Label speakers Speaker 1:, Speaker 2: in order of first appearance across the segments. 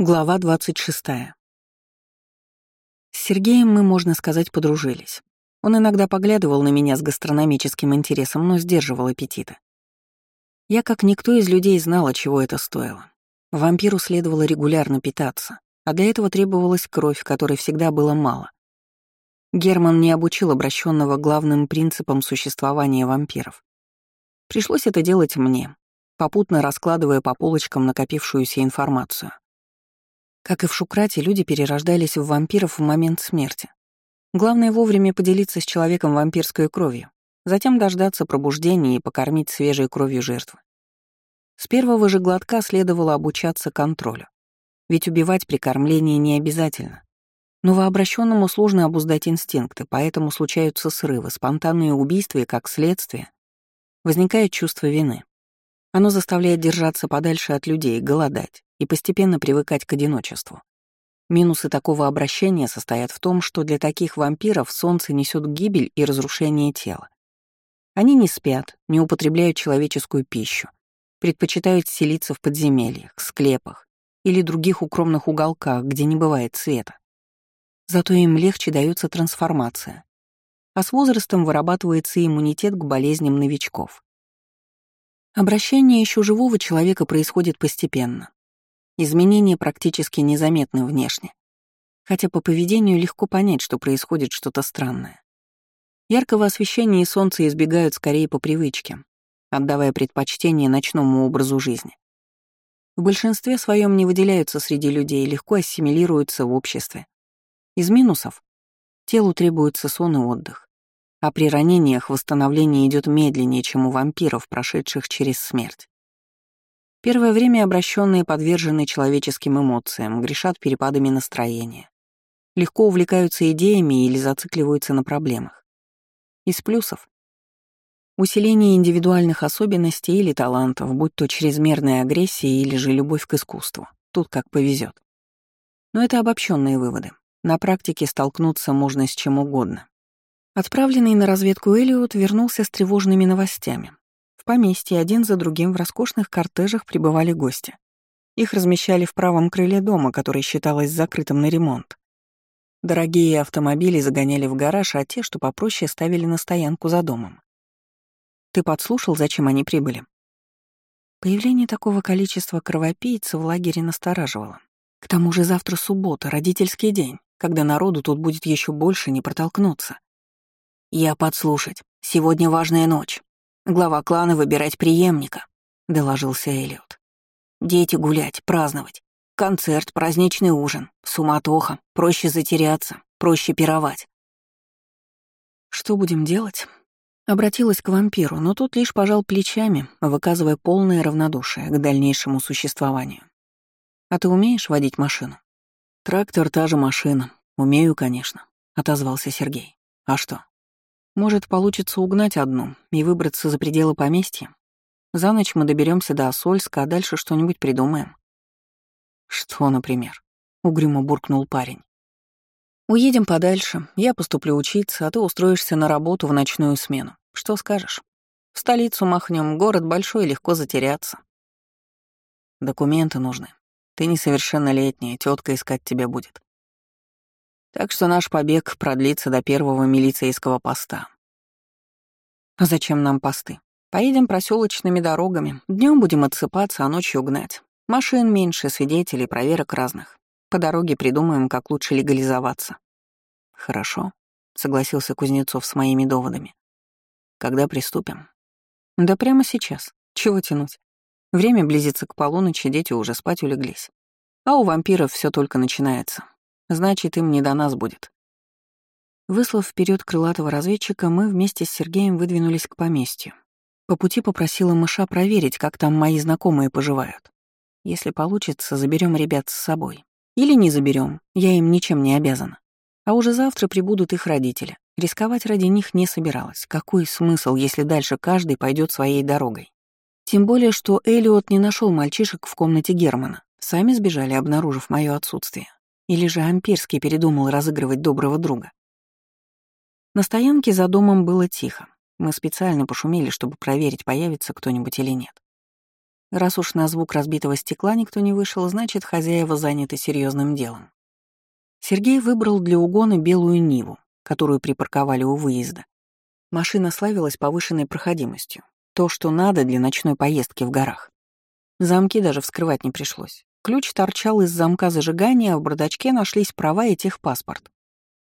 Speaker 1: Глава 26. С Сергеем мы, можно сказать, подружились. Он иногда поглядывал на меня с гастрономическим интересом, но сдерживал аппетиты. Я, как никто из людей, знала, чего это стоило. Вампиру следовало регулярно питаться, а для этого требовалась кровь, которой всегда было мало. Герман не обучил обращенного главным принципам существования вампиров. Пришлось это делать мне, попутно раскладывая по полочкам накопившуюся информацию. Как и в Шукрате, люди перерождались в вампиров в момент смерти. Главное вовремя поделиться с человеком вампирской кровью, затем дождаться пробуждения и покормить свежей кровью жертвы. С первого же глотка следовало обучаться контролю. Ведь убивать при кормлении не обязательно. Новообращенному сложно обуздать инстинкты, поэтому случаются срывы, спонтанные убийства и, как следствие, возникает чувство вины. Оно заставляет держаться подальше от людей, голодать, и постепенно привыкать к одиночеству. Минусы такого обращения состоят в том, что для таких вампиров солнце несет гибель и разрушение тела. Они не спят, не употребляют человеческую пищу, предпочитают селиться в подземельях, склепах или других укромных уголках, где не бывает света. Зато им легче дается трансформация, а с возрастом вырабатывается иммунитет к болезням новичков. Обращение еще живого человека происходит постепенно, Изменения практически незаметны внешне. Хотя по поведению легко понять, что происходит что-то странное. Яркого освещения и солнца избегают скорее по привычке, отдавая предпочтение ночному образу жизни. В большинстве своем не выделяются среди людей, легко ассимилируются в обществе. Из минусов — телу требуется сон и отдых, а при ранениях восстановление идет медленнее, чем у вампиров, прошедших через смерть. Первое время обращенные подвержены человеческим эмоциям, грешат перепадами настроения. Легко увлекаются идеями или зацикливаются на проблемах. Из плюсов — усиление индивидуальных особенностей или талантов, будь то чрезмерная агрессия или же любовь к искусству. Тут как повезет. Но это обобщенные выводы. На практике столкнуться можно с чем угодно. Отправленный на разведку Элиот вернулся с тревожными новостями поместье один за другим в роскошных кортежах прибывали гости. Их размещали в правом крыле дома, который считалось закрытым на ремонт. Дорогие автомобили загоняли в гараж, а те, что попроще, ставили на стоянку за домом. Ты подслушал, зачем они прибыли? Появление такого количества кровопийцев в лагере настораживало. К тому же завтра суббота, родительский день, когда народу тут будет еще больше не протолкнуться. Я подслушать. Сегодня важная ночь. Глава клана выбирать преемника», — доложился Элliot. «Дети гулять, праздновать. Концерт, праздничный ужин, суматоха, проще затеряться, проще пировать». «Что будем делать?» Обратилась к вампиру, но тот лишь пожал плечами, выказывая полное равнодушие к дальнейшему существованию. «А ты умеешь водить машину?» «Трактор — та же машина. Умею, конечно», — отозвался Сергей. «А что?» Может, получится угнать одну и выбраться за пределы поместья? За ночь мы доберемся до Осольска, а дальше что-нибудь придумаем. Что, например? Угрюмо буркнул парень. Уедем подальше, я поступлю учиться, а ты устроишься на работу в ночную смену. Что скажешь? В столицу махнем, город большой, легко затеряться. Документы нужны. Ты несовершеннолетняя, тетка искать тебя будет. Так что наш побег продлится до первого милицейского поста. А зачем нам посты? Поедем проселочными дорогами. Днем будем отсыпаться, а ночью гнать. Машин меньше, свидетелей, проверок разных. По дороге придумаем, как лучше легализоваться. Хорошо, согласился Кузнецов с моими доводами. Когда приступим? Да прямо сейчас. Чего тянуть? Время близится к полуночи, дети уже спать улеглись. А у вампиров все только начинается. Значит, им не до нас будет. Выслав вперед крылатого разведчика, мы вместе с Сергеем выдвинулись к поместью. По пути попросила мыша проверить, как там мои знакомые поживают. Если получится, заберем ребят с собой. Или не заберем, я им ничем не обязана. А уже завтра прибудут их родители. Рисковать ради них не собиралась. Какой смысл, если дальше каждый пойдет своей дорогой? Тем более, что Элиот не нашел мальчишек в комнате Германа. Сами сбежали, обнаружив мое отсутствие. Или же Ампирский передумал разыгрывать доброго друга? На стоянке за домом было тихо. Мы специально пошумели, чтобы проверить, появится кто-нибудь или нет. Раз уж на звук разбитого стекла никто не вышел, значит, хозяева заняты серьезным делом. Сергей выбрал для угона белую Ниву, которую припарковали у выезда. Машина славилась повышенной проходимостью. То, что надо для ночной поездки в горах. Замки даже вскрывать не пришлось. Ключ торчал из замка зажигания, в бардачке нашлись права и техпаспорт.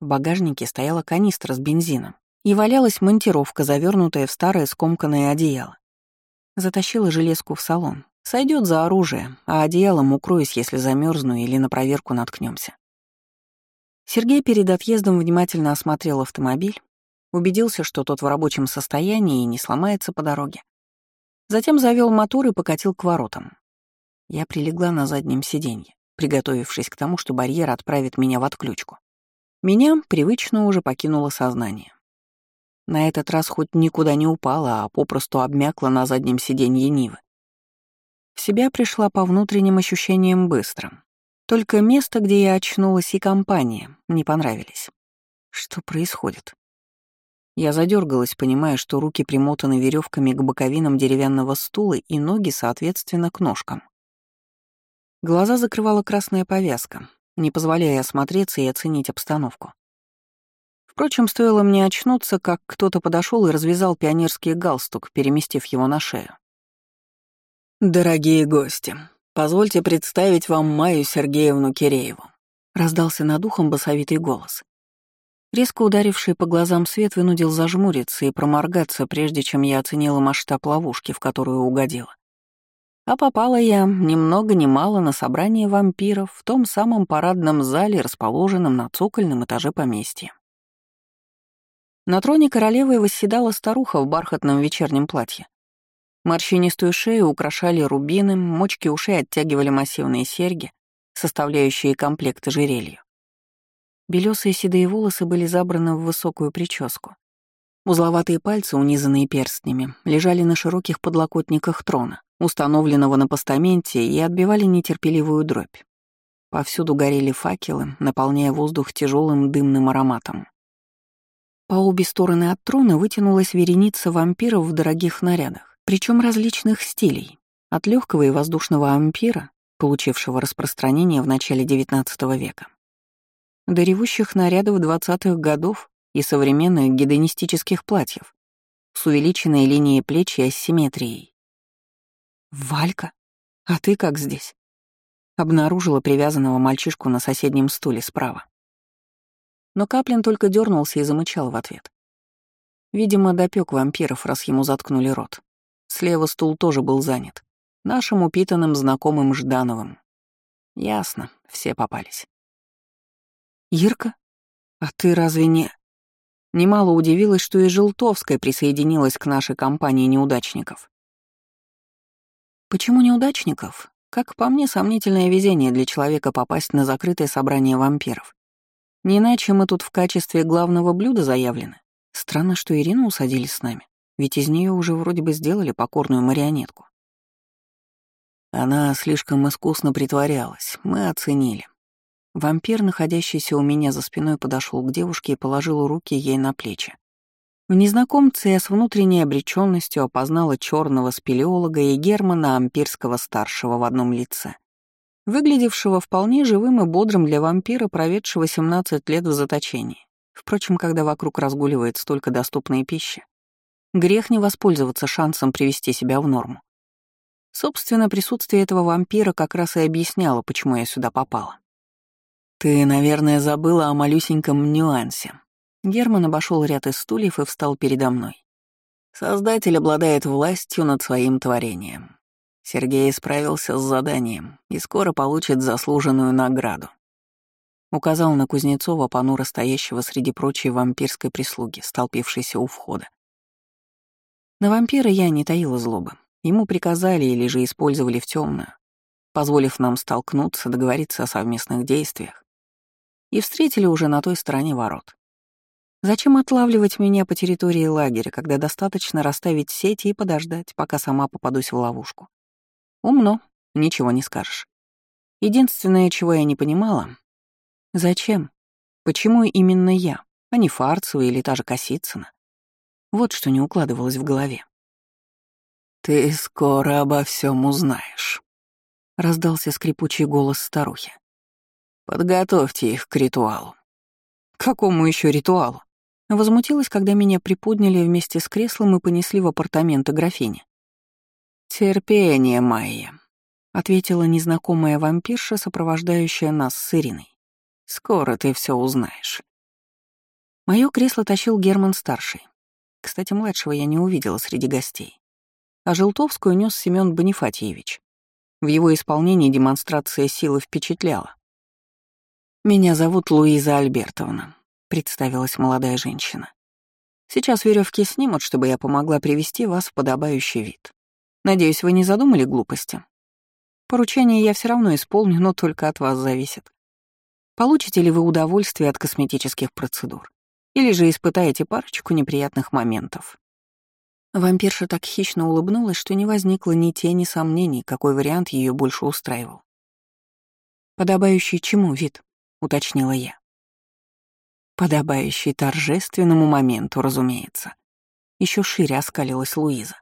Speaker 1: В багажнике стояла канистра с бензином и валялась монтировка, завернутая в старое скомканное одеяло. Затащила железку в салон. Сойдет за оружие, а одеялом укроюсь, если замерзну или на проверку наткнемся. Сергей перед отъездом внимательно осмотрел автомобиль, убедился, что тот в рабочем состоянии и не сломается по дороге. Затем завел мотор и покатил к воротам. Я прилегла на заднем сиденье, приготовившись к тому, что барьер отправит меня в отключку. Меня привычно уже покинуло сознание. На этот раз хоть никуда не упала, а попросту обмякла на заднем сиденье Нивы. В себя пришла по внутренним ощущениям быстро. Только место, где я очнулась, и компания не понравились. Что происходит? Я задергалась, понимая, что руки примотаны веревками к боковинам деревянного стула и ноги, соответственно, к ножкам. Глаза закрывала красная повязка, не позволяя осмотреться и оценить обстановку. Впрочем, стоило мне очнуться, как кто-то подошел и развязал пионерский галстук, переместив его на шею. «Дорогие гости, позвольте представить вам Майю Сергеевну Кирееву», — раздался над ухом басовитый голос. Резко ударивший по глазам свет вынудил зажмуриться и проморгаться, прежде чем я оценила масштаб ловушки, в которую угодила. А попала я ни много ни мало на собрание вампиров в том самом парадном зале, расположенном на цокольном этаже поместья. На троне королевы восседала старуха в бархатном вечернем платье. Морщинистую шею украшали рубины, мочки ушей оттягивали массивные серьги, составляющие комплект ожерелью. Белёсые седые волосы были забраны в высокую прическу. Узловатые пальцы, унизанные перстнями, лежали на широких подлокотниках трона установленного на постаменте, и отбивали нетерпеливую дробь. Повсюду горели факелы, наполняя воздух тяжелым дымным ароматом. По обе стороны от трона вытянулась вереница вампиров в дорогих нарядах, причем различных стилей, от легкого и воздушного ампира, получившего распространение в начале XIX века, до ревущих нарядов 20-х годов и современных гедонистических платьев с увеличенной линией плеч и асимметрией. «Валька? А ты как здесь?» Обнаружила привязанного мальчишку на соседнем стуле справа. Но Каплин только дернулся и замычал в ответ. Видимо, допек вампиров, раз ему заткнули рот. Слева стул тоже был занят. Нашим упитанным знакомым Ждановым. Ясно, все попались. «Ирка? А ты разве не...» Немало удивилась, что и Желтовская присоединилась к нашей компании неудачников. Почему неудачников? Как по мне, сомнительное везение для человека попасть на закрытое собрание вампиров. Не иначе мы тут в качестве главного блюда заявлены. Странно, что Ирину усадили с нами, ведь из нее уже вроде бы сделали покорную марионетку. Она слишком искусно притворялась, мы оценили. Вампир, находящийся у меня за спиной, подошел к девушке и положил руки ей на плечи. В незнакомце я с внутренней обреченностью опознала черного спелеолога и Германа Ампирского-старшего в одном лице, выглядевшего вполне живым и бодрым для вампира, проведшего 17 лет в заточении. Впрочем, когда вокруг разгуливает столько доступной пищи, грех не воспользоваться шансом привести себя в норму. Собственно, присутствие этого вампира как раз и объясняло, почему я сюда попала. «Ты, наверное, забыла о малюсеньком нюансе», Герман обошел ряд из стульев и встал передо мной. Создатель обладает властью над своим творением. Сергей справился с заданием и скоро получит заслуженную награду. Указал на Кузнецова, понуро стоящего среди прочей вампирской прислуги, столпившейся у входа. На вампира я не таила злобы. Ему приказали или же использовали в темную, позволив нам столкнуться, договориться о совместных действиях. И встретили уже на той стороне ворот. Зачем отлавливать меня по территории лагеря, когда достаточно расставить сети и подождать, пока сама попадусь в ловушку? Умно, ничего не скажешь. Единственное, чего я не понимала — зачем? Почему именно я, а не Фарцева или та же Косицына? Вот что не укладывалось в голове. «Ты скоро обо всем узнаешь», — раздался скрипучий голос старухи. «Подготовьте их к ритуалу». «Какому еще ритуалу?» Возмутилась, когда меня приподняли вместе с креслом и понесли в апартаменты графини. «Терпение, Майя», — ответила незнакомая вампирша, сопровождающая нас с Ириной. «Скоро ты все узнаешь». Моё кресло тащил Герман-старший. Кстати, младшего я не увидела среди гостей а Желтовскую нес Семён Бонифатьевич. В его исполнении демонстрация силы впечатляла. «Меня зовут Луиза Альбертовна», — представилась молодая женщина. «Сейчас веревки снимут, чтобы я помогла привести вас в подобающий вид. Надеюсь, вы не задумали глупости? Поручение я все равно исполню, но только от вас зависит. Получите ли вы удовольствие от косметических процедур? Или же испытаете парочку неприятных моментов?» Вампирша так хищно улыбнулась, что не возникло ни тени сомнений, какой вариант ее больше устраивал. «Подобающий чему вид?» — уточнила я. «Подобающий торжественному моменту, разумеется». Еще шире оскалилась Луиза.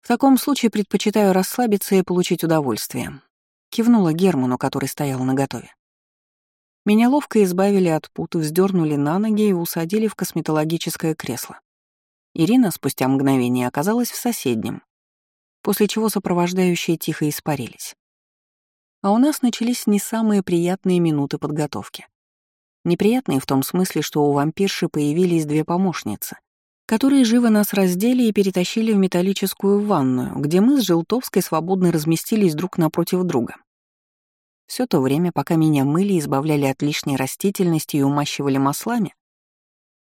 Speaker 1: «В таком случае предпочитаю расслабиться и получить удовольствие», — кивнула Герману, который стоял наготове. Меня ловко избавили от пут, вздернули на ноги и усадили в косметологическое кресло. Ирина спустя мгновение оказалась в соседнем, после чего сопровождающие тихо испарились. А у нас начались не самые приятные минуты подготовки. Неприятные в том смысле, что у вампирши появились две помощницы, которые живо нас раздели и перетащили в металлическую ванную, где мы с Желтовской свободно разместились друг напротив друга. Все то время, пока меня мыли, избавляли от лишней растительности и умащивали маслами,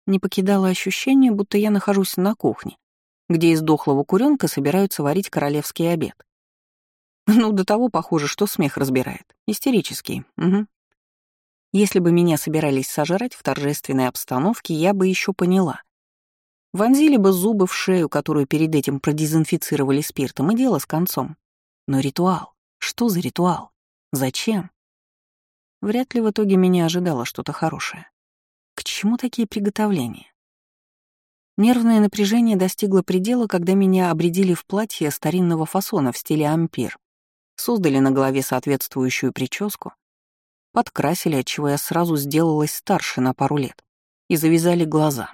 Speaker 1: не покидало ощущение, будто я нахожусь на кухне, где из дохлого куренка собираются варить королевский обед. Ну, до того похоже, что смех разбирает. Истерический. Угу. Если бы меня собирались сожрать в торжественной обстановке, я бы еще поняла. Вонзили бы зубы в шею, которую перед этим продезинфицировали спиртом, и дело с концом. Но ритуал? Что за ритуал? Зачем? Вряд ли в итоге меня ожидало что-то хорошее. К чему такие приготовления? Нервное напряжение достигло предела, когда меня обредили в платье старинного фасона в стиле ампир, создали на голове соответствующую прическу, подкрасили, отчего я сразу сделалась старше на пару лет, и завязали глаза.